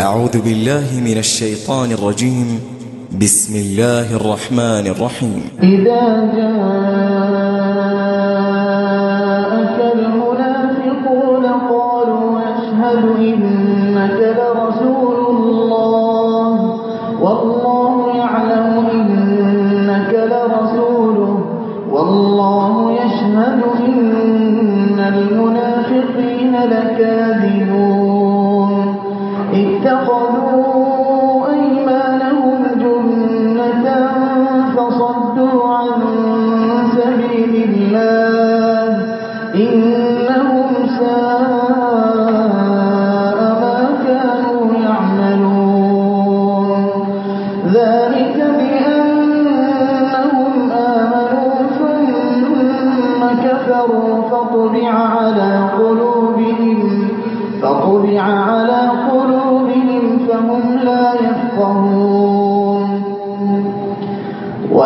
أعوذ بالله من الشيطان الرجيم. بسم الله الرحمن الرحيم. إذا جاءك المنافقون قالوا نشهد إنك لرسول الله. والله يعلم إنك لرسوله. والله يشهد فصدوا عن سبيل الله. إنهم ساء ما كانوا يعملون. ذلك بأنهم آمنوا ثم كفروا فطبع على قلوبهم فطبع على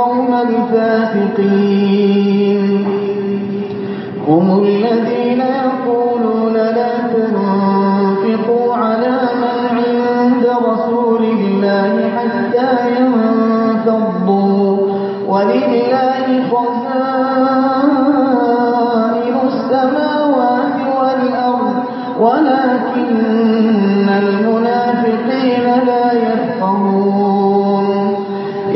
القوم الفاسقين. هم الذين يقولون لا تنفقوا على من عند رسول الله حتى ينفضوا. ولله خزائن السماوات والأرض. ولكن المنافقين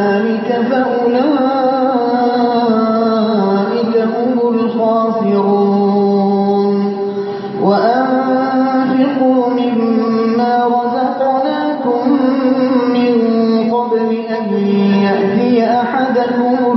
ذلك فأولئك هم الخاسرون وأنفقوا مما رزقناكم من قبل أن يأتي أحدكم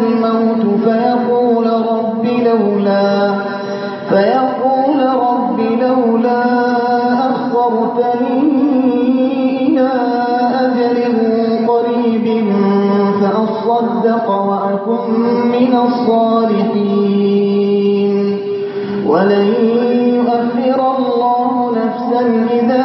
من الصالحين. ولن يؤخر الله نفسا إذا